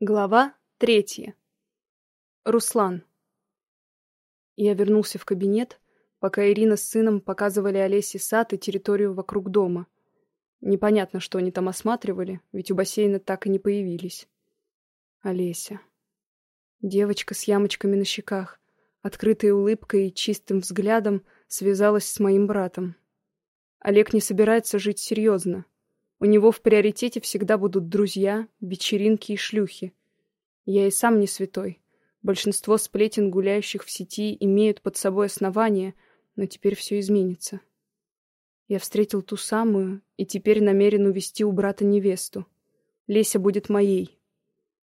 Глава третья. Руслан. Я вернулся в кабинет, пока Ирина с сыном показывали Олесе сад и территорию вокруг дома. Непонятно, что они там осматривали, ведь у бассейна так и не появились. Олеся. Девочка с ямочками на щеках, открытой улыбкой и чистым взглядом связалась с моим братом. Олег не собирается жить серьезно. У него в приоритете всегда будут друзья, вечеринки и шлюхи. Я и сам не святой. Большинство сплетен, гуляющих в сети, имеют под собой основания, но теперь все изменится. Я встретил ту самую и теперь намерен увести у брата невесту. Леся будет моей.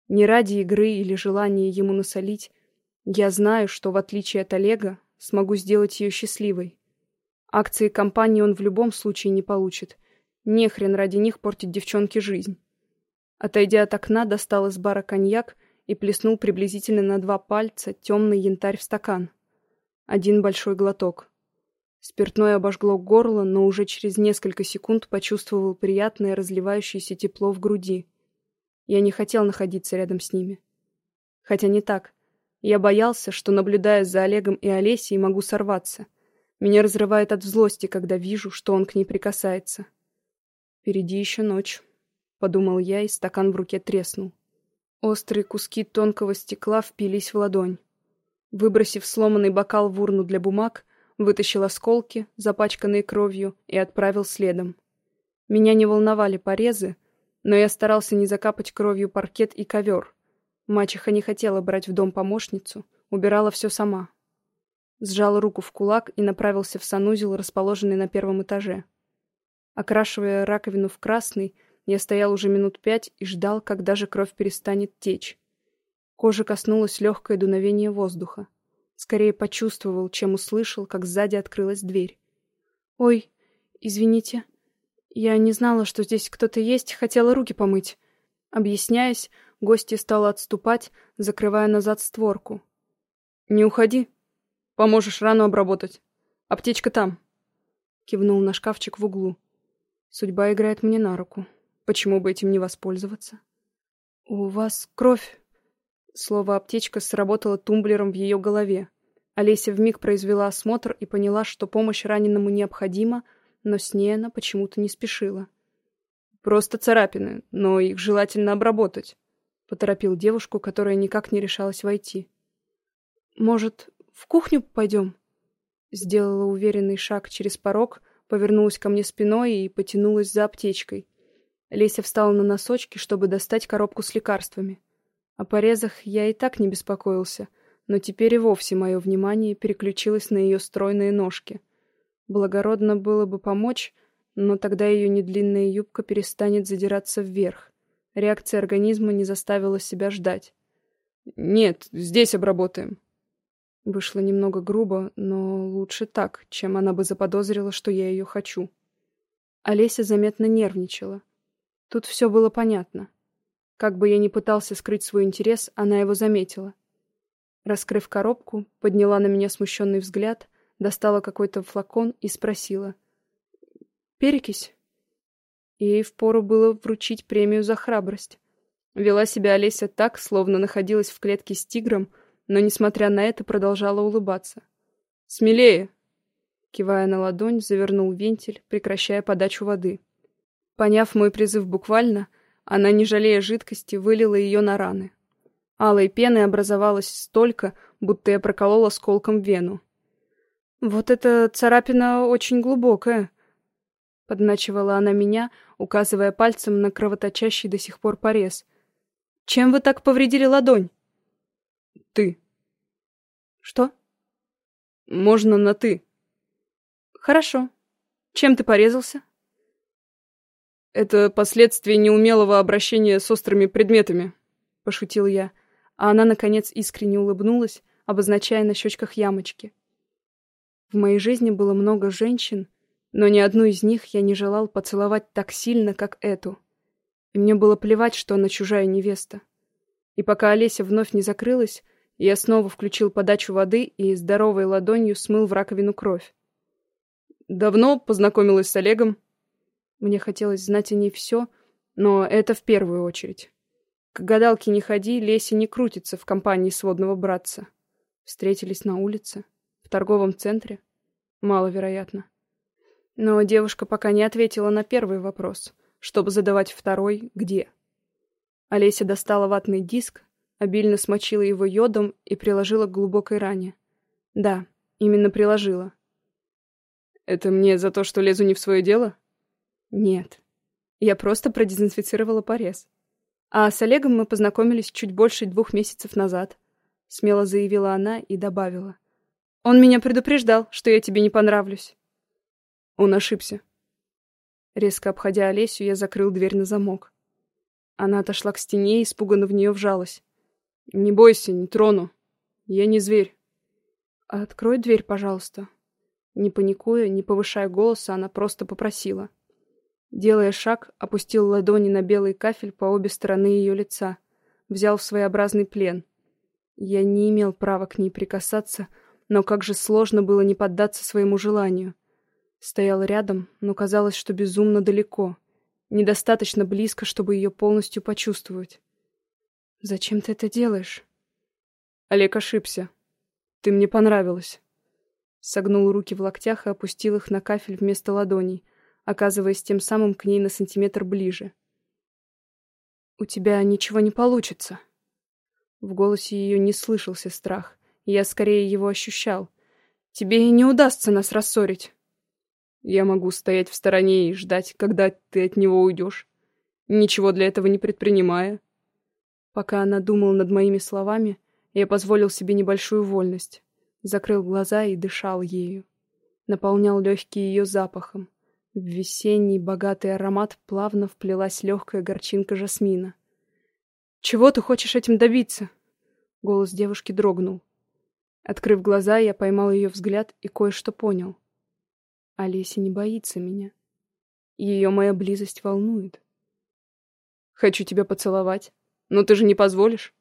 Не ради игры или желания ему насолить. Я знаю, что, в отличие от Олега, смогу сделать ее счастливой. Акции компании он в любом случае не получит — Нехрен ради них портить девчонке жизнь. Отойдя от окна, достал из бара коньяк и плеснул приблизительно на два пальца темный янтарь в стакан. Один большой глоток. Спиртное обожгло горло, но уже через несколько секунд почувствовал приятное разливающееся тепло в груди. Я не хотел находиться рядом с ними. Хотя не так. Я боялся, что, наблюдая за Олегом и Олесей, могу сорваться. Меня разрывает от злости, когда вижу, что он к ней прикасается. Впереди еще ночь, подумал я, и стакан в руке треснул. Острые куски тонкого стекла впились в ладонь. Выбросив сломанный бокал в урну для бумаг, вытащил осколки, запачканные кровью, и отправил следом. Меня не волновали порезы, но я старался не закапать кровью паркет и ковер. Мачеха не хотела брать в дом помощницу, убирала все сама. Сжал руку в кулак и направился в санузел, расположенный на первом этаже. Окрашивая раковину в красный, я стоял уже минут пять и ждал, когда же кровь перестанет течь. Кожа коснулась легкое дуновение воздуха. Скорее почувствовал, чем услышал, как сзади открылась дверь. «Ой, извините. Я не знала, что здесь кто-то есть, хотела руки помыть». Объясняясь, гостья стала отступать, закрывая назад створку. «Не уходи. Поможешь рану обработать. Аптечка там». Кивнул на шкафчик в углу. Судьба играет мне на руку. Почему бы этим не воспользоваться? «У вас кровь...» Слово «аптечка» сработало тумблером в ее голове. Олеся вмиг произвела осмотр и поняла, что помощь раненому необходима, но с ней она почему-то не спешила. «Просто царапины, но их желательно обработать», — поторопил девушку, которая никак не решалась войти. «Может, в кухню пойдем?» Сделала уверенный шаг через порог, повернулась ко мне спиной и потянулась за аптечкой. Леся встала на носочки, чтобы достать коробку с лекарствами. О порезах я и так не беспокоился, но теперь и вовсе мое внимание переключилось на ее стройные ножки. Благородно было бы помочь, но тогда ее недлинная юбка перестанет задираться вверх. Реакция организма не заставила себя ждать. «Нет, здесь обработаем», Вышло немного грубо, но лучше так, чем она бы заподозрила, что я ее хочу. Олеся заметно нервничала. Тут все было понятно. Как бы я ни пытался скрыть свой интерес, она его заметила. Раскрыв коробку, подняла на меня смущенный взгляд, достала какой-то флакон и спросила. «Перекись?» Ей впору было вручить премию за храбрость. Вела себя Олеся так, словно находилась в клетке с тигром, но, несмотря на это, продолжала улыбаться. «Смелее!» Кивая на ладонь, завернул вентиль, прекращая подачу воды. Поняв мой призыв буквально, она, не жалея жидкости, вылила ее на раны. Алой пены образовалось столько, будто я проколол осколком вену. «Вот эта царапина очень глубокая», — подначивала она меня, указывая пальцем на кровоточащий до сих пор порез. «Чем вы так повредили ладонь?» Ты. Что? Можно на ты. Хорошо. Чем ты порезался? Это последствия неумелого обращения с острыми предметами, пошутил я, а она наконец искренне улыбнулась, обозначая на щечках ямочки. В моей жизни было много женщин, но ни одну из них я не желал поцеловать так сильно, как эту. И мне было плевать, что она чужая невеста. И пока Олеся вновь не закрылась, я снова включил подачу воды и здоровой ладонью смыл в раковину кровь. «Давно познакомилась с Олегом?» Мне хотелось знать о ней все, но это в первую очередь. К гадалке не ходи, Леся не крутится в компании сводного братца. Встретились на улице, в торговом центре. Маловероятно. Но девушка пока не ответила на первый вопрос, чтобы задавать второй «где?». Олеся достала ватный диск, обильно смочила его йодом и приложила к глубокой ране. Да, именно приложила. «Это мне за то, что лезу не в свое дело?» «Нет. Я просто продезинфицировала порез. А с Олегом мы познакомились чуть больше двух месяцев назад», — смело заявила она и добавила. «Он меня предупреждал, что я тебе не понравлюсь». Он ошибся. Резко обходя Олесю, я закрыл дверь на замок. Она отошла к стене и испуганно в нее вжалась. «Не бойся, не трону. Я не зверь». «Открой дверь, пожалуйста». Не паникуя, не повышая голоса, она просто попросила. Делая шаг, опустил ладони на белый кафель по обе стороны ее лица. Взял в своеобразный плен. Я не имел права к ней прикасаться, но как же сложно было не поддаться своему желанию. Стоял рядом, но казалось, что безумно далеко — Недостаточно близко, чтобы ее полностью почувствовать. «Зачем ты это делаешь?» Олег ошибся. «Ты мне понравилась». Согнул руки в локтях и опустил их на кафель вместо ладоней, оказываясь тем самым к ней на сантиметр ближе. «У тебя ничего не получится». В голосе ее не слышался страх, я скорее его ощущал. «Тебе и не удастся нас рассорить». Я могу стоять в стороне и ждать, когда ты от него уйдешь, ничего для этого не предпринимая. Пока она думала над моими словами, я позволил себе небольшую вольность, закрыл глаза и дышал ею. Наполнял легкие ее запахом. В весенний богатый аромат плавно вплелась легкая горчинка жасмина. «Чего ты хочешь этим добиться?» Голос девушки дрогнул. Открыв глаза, я поймал ее взгляд и кое-что понял — Олеся не боится меня. Ее моя близость волнует. «Хочу тебя поцеловать, но ты же не позволишь?»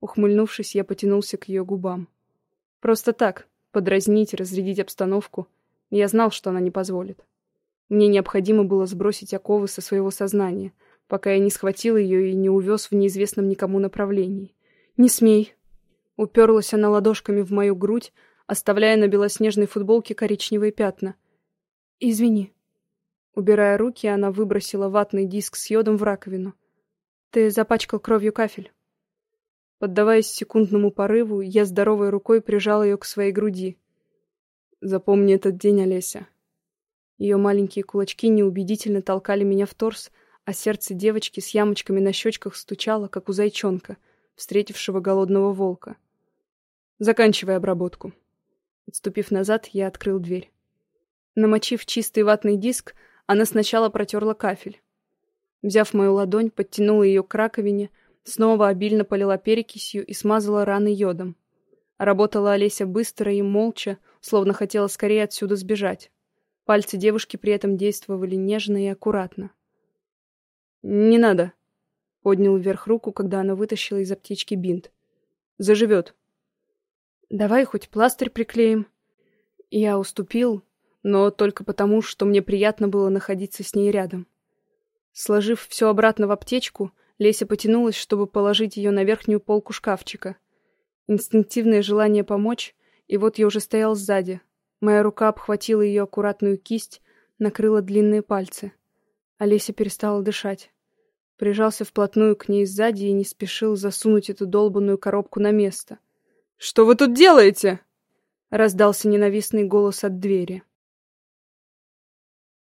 Ухмыльнувшись, я потянулся к ее губам. Просто так, подразнить, разрядить обстановку. Я знал, что она не позволит. Мне необходимо было сбросить оковы со своего сознания, пока я не схватил ее и не увез в неизвестном никому направлении. «Не смей!» Уперлась она ладошками в мою грудь, оставляя на белоснежной футболке коричневые пятна — «Извини». Убирая руки, она выбросила ватный диск с йодом в раковину. «Ты запачкал кровью кафель». Поддаваясь секундному порыву, я здоровой рукой прижал ее к своей груди. «Запомни этот день, Олеся». Ее маленькие кулачки неубедительно толкали меня в торс, а сердце девочки с ямочками на щечках стучало, как у зайчонка, встретившего голодного волка. «Заканчивай обработку». Отступив назад, я открыл дверь. Намочив чистый ватный диск, она сначала протерла кафель. Взяв мою ладонь, подтянула ее к раковине, снова обильно полила перекисью и смазала раны йодом. Работала Олеся быстро и молча, словно хотела скорее отсюда сбежать. Пальцы девушки при этом действовали нежно и аккуратно. «Не надо», — поднял вверх руку, когда она вытащила из аптечки бинт. «Заживет». «Давай хоть пластырь приклеим». Я уступил, но только потому, что мне приятно было находиться с ней рядом. Сложив все обратно в аптечку, Леся потянулась, чтобы положить ее на верхнюю полку шкафчика. Инстинктивное желание помочь, и вот я уже стоял сзади. Моя рука обхватила ее аккуратную кисть, накрыла длинные пальцы. Олеся перестала дышать. Прижался вплотную к ней сзади и не спешил засунуть эту долбанную коробку на место. «Что вы тут делаете?» — раздался ненавистный голос от двери.